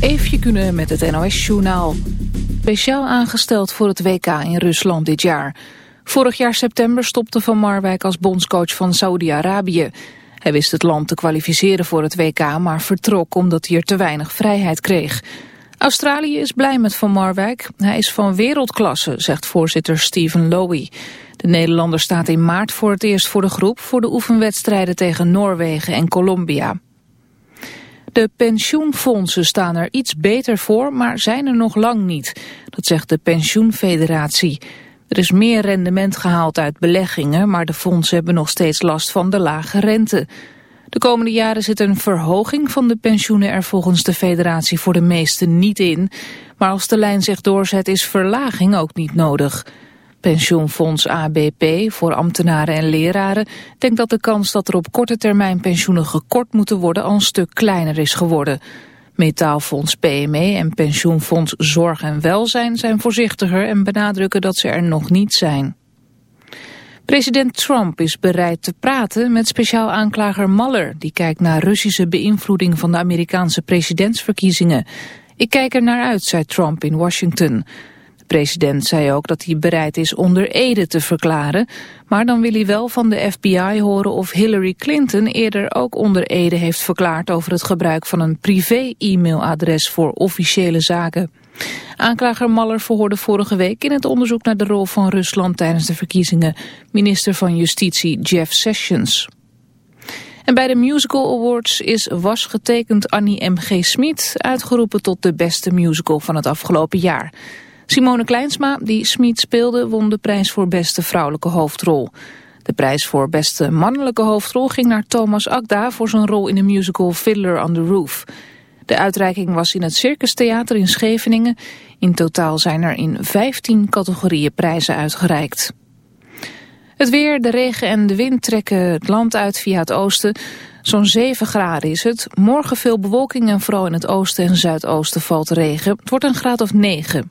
Eefje kunnen met het NOS-journaal. Speciaal aangesteld voor het WK in Rusland dit jaar. Vorig jaar september stopte Van Marwijk als bondscoach van Saudi-Arabië. Hij wist het land te kwalificeren voor het WK, maar vertrok omdat hij er te weinig vrijheid kreeg. Australië is blij met Van Marwijk. Hij is van wereldklasse, zegt voorzitter Stephen Lowy. De Nederlander staat in maart voor het eerst voor de groep... voor de oefenwedstrijden tegen Noorwegen en Colombia. De pensioenfondsen staan er iets beter voor, maar zijn er nog lang niet. Dat zegt de pensioenfederatie. Er is meer rendement gehaald uit beleggingen, maar de fondsen hebben nog steeds last van de lage rente. De komende jaren zit een verhoging van de pensioenen er volgens de federatie voor de meesten niet in. Maar als de lijn zich doorzet is verlaging ook niet nodig. Pensioenfonds ABP voor ambtenaren en leraren denkt dat de kans dat er op korte termijn pensioenen gekort moeten worden al een stuk kleiner is geworden. Metaalfonds PME en pensioenfonds Zorg en Welzijn zijn voorzichtiger en benadrukken dat ze er nog niet zijn. President Trump is bereid te praten met speciaal aanklager Mueller... die kijkt naar Russische beïnvloeding van de Amerikaanse presidentsverkiezingen. Ik kijk er naar uit, zei Trump in Washington president zei ook dat hij bereid is onder Ede te verklaren, maar dan wil hij wel van de FBI horen of Hillary Clinton eerder ook onder Ede heeft verklaard over het gebruik van een privé-e-mailadres voor officiële zaken. Aanklager Maller verhoorde vorige week in het onderzoek naar de rol van Rusland tijdens de verkiezingen minister van Justitie Jeff Sessions. En bij de Musical Awards is was getekend Annie M.G. Smit uitgeroepen tot de beste musical van het afgelopen jaar. Simone Kleinsma, die Smit speelde, won de prijs voor beste vrouwelijke hoofdrol. De prijs voor beste mannelijke hoofdrol ging naar Thomas Akda voor zijn rol in de musical Fiddler on the Roof. De uitreiking was in het Circus Theater in Scheveningen. In totaal zijn er in 15 categorieën prijzen uitgereikt. Het weer, de regen en de wind trekken het land uit via het oosten. Zo'n 7 graden is het. Morgen veel bewolking en vooral in het oosten en zuidoosten valt regen. Het wordt een graad of 9.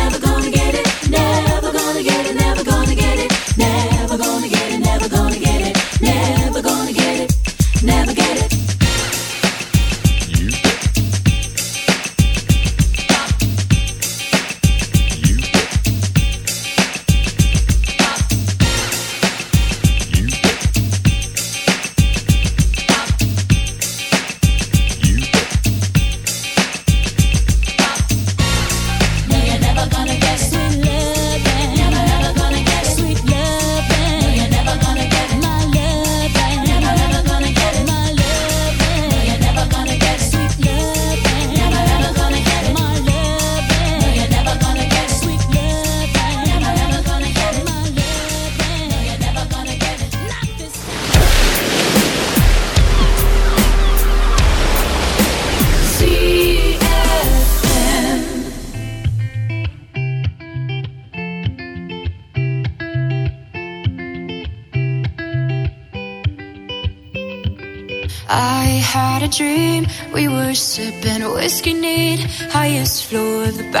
the back.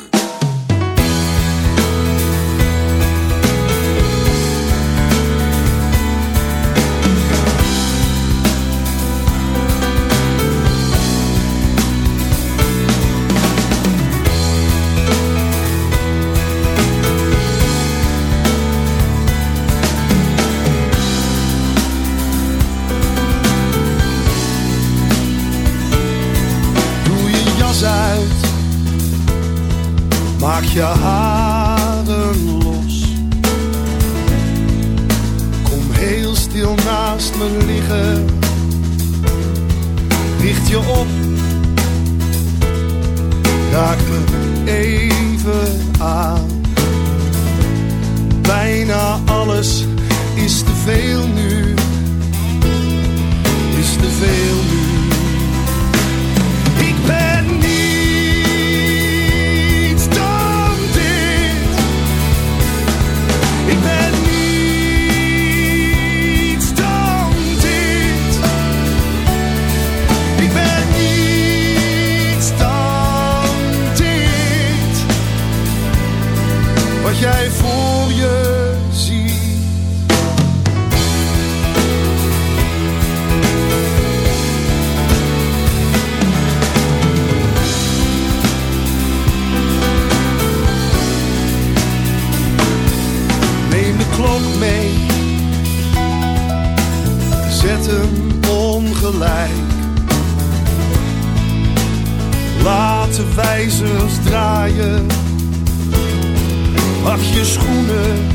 Schoenen,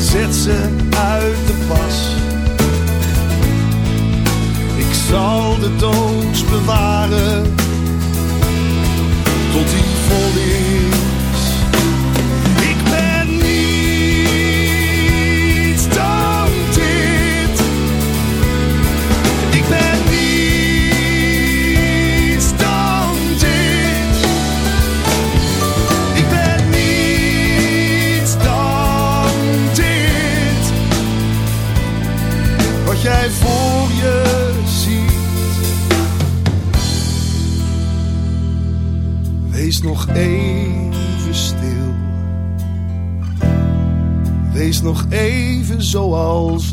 zet ze uit de pas. Ik zal de doos bewaren tot die vol zoals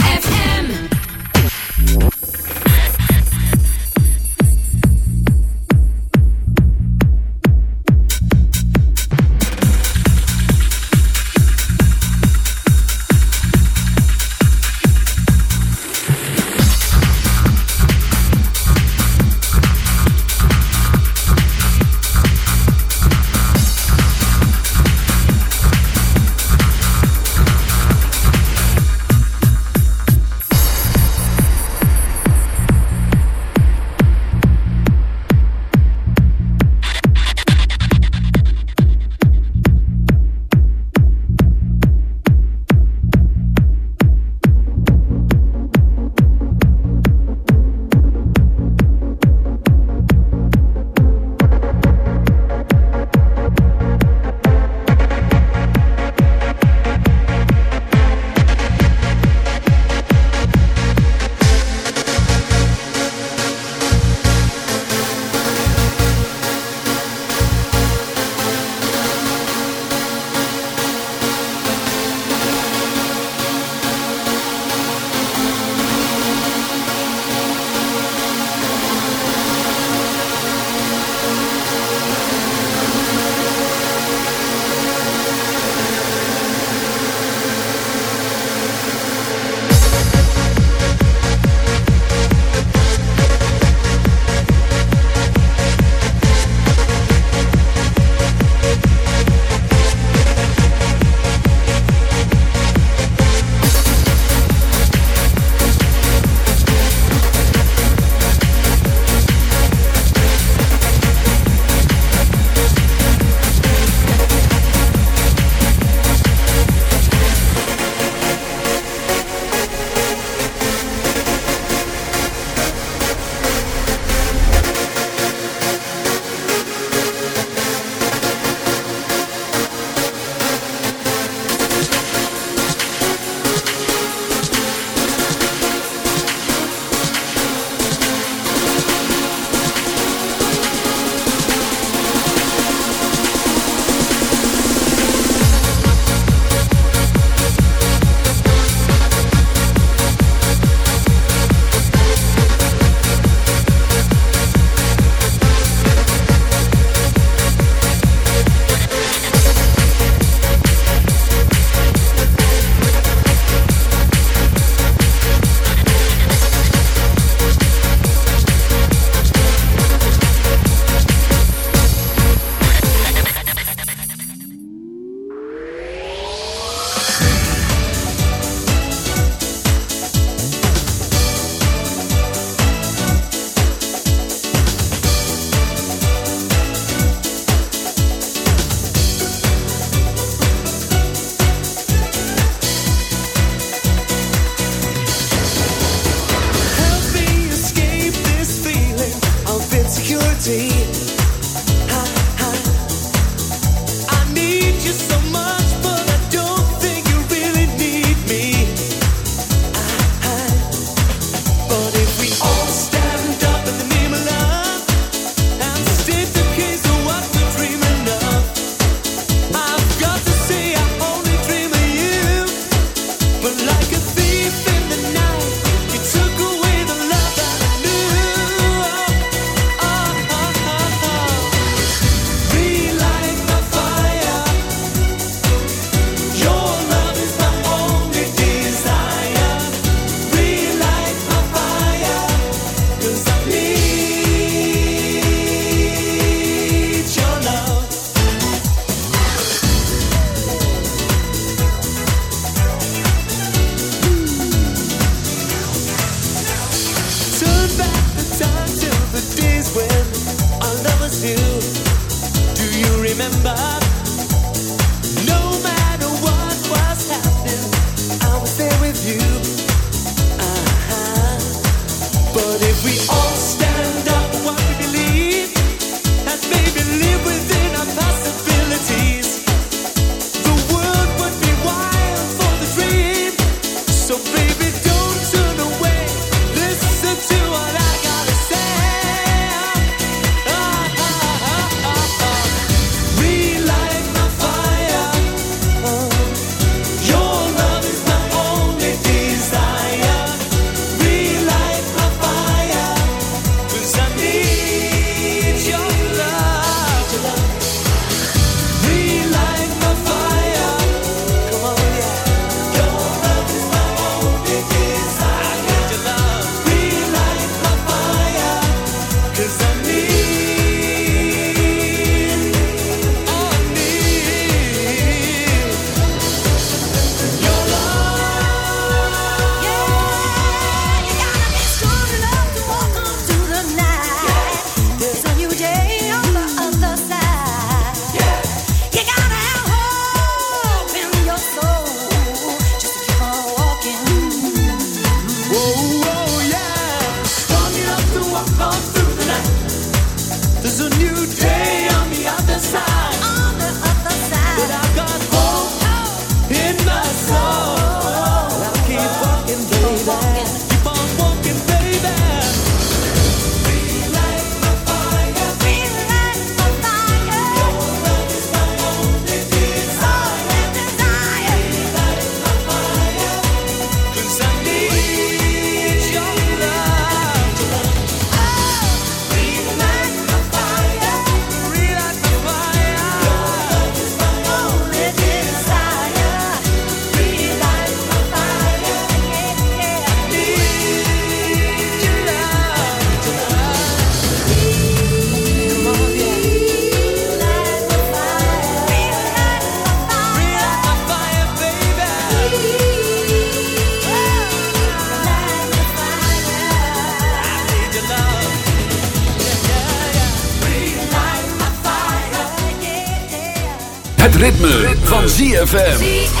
There's a new day on the other side. ZFM.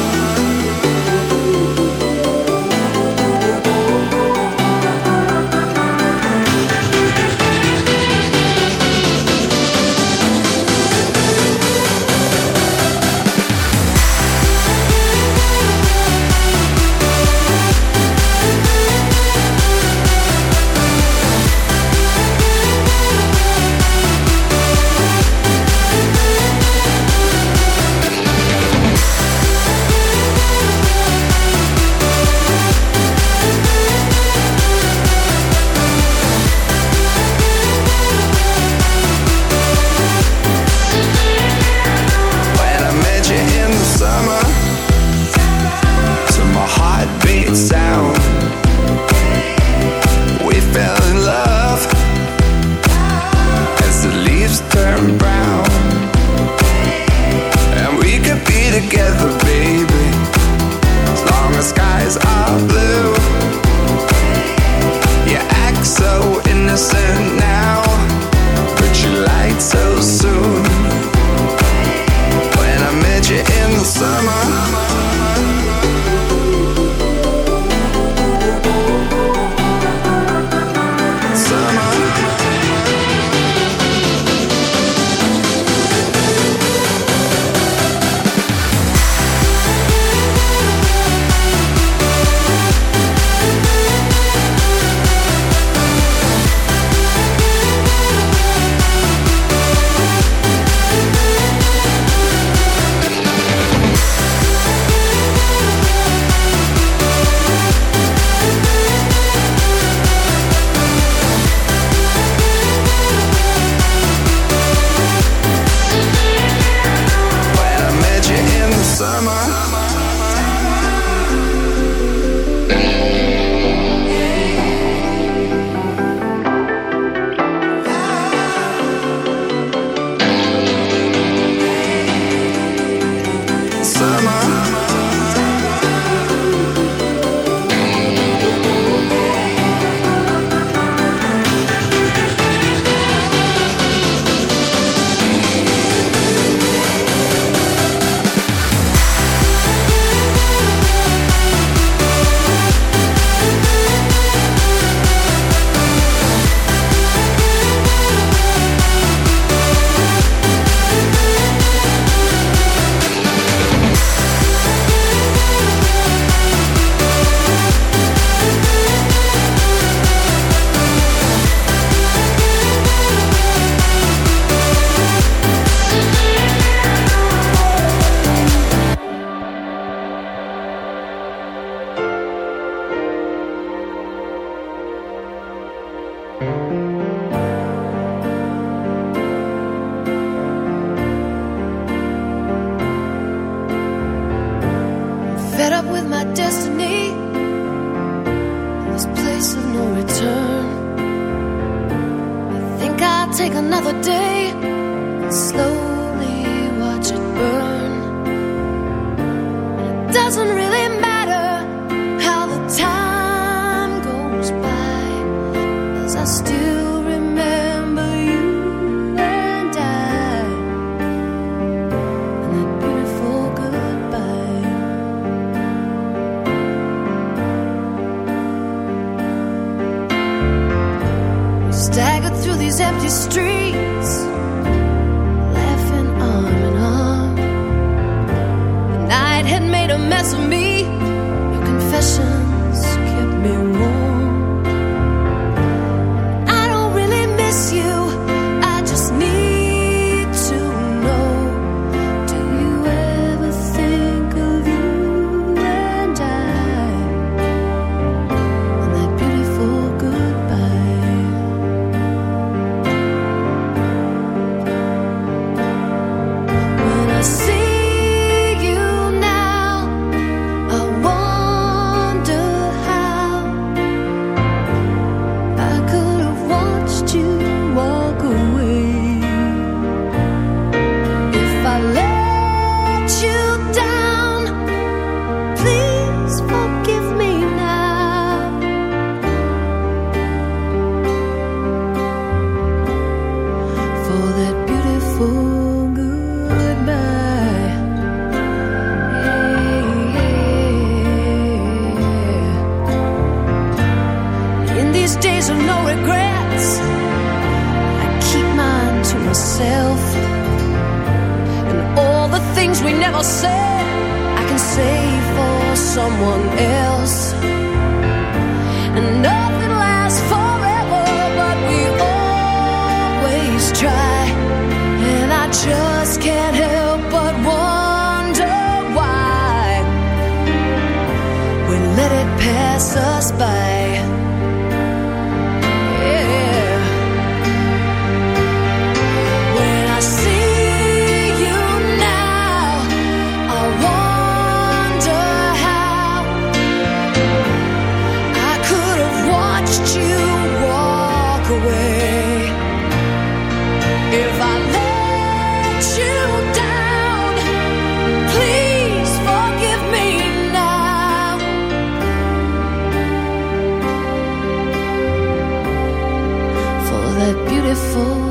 beautiful.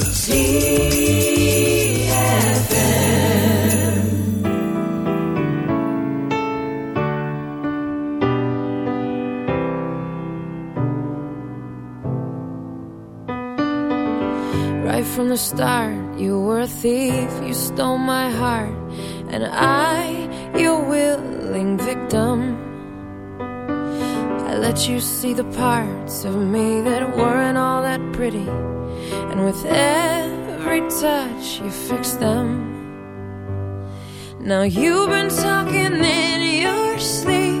of me that weren't all that pretty. And with every touch, you fixed them. Now you've been talking in your sleep.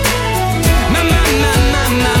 I'm not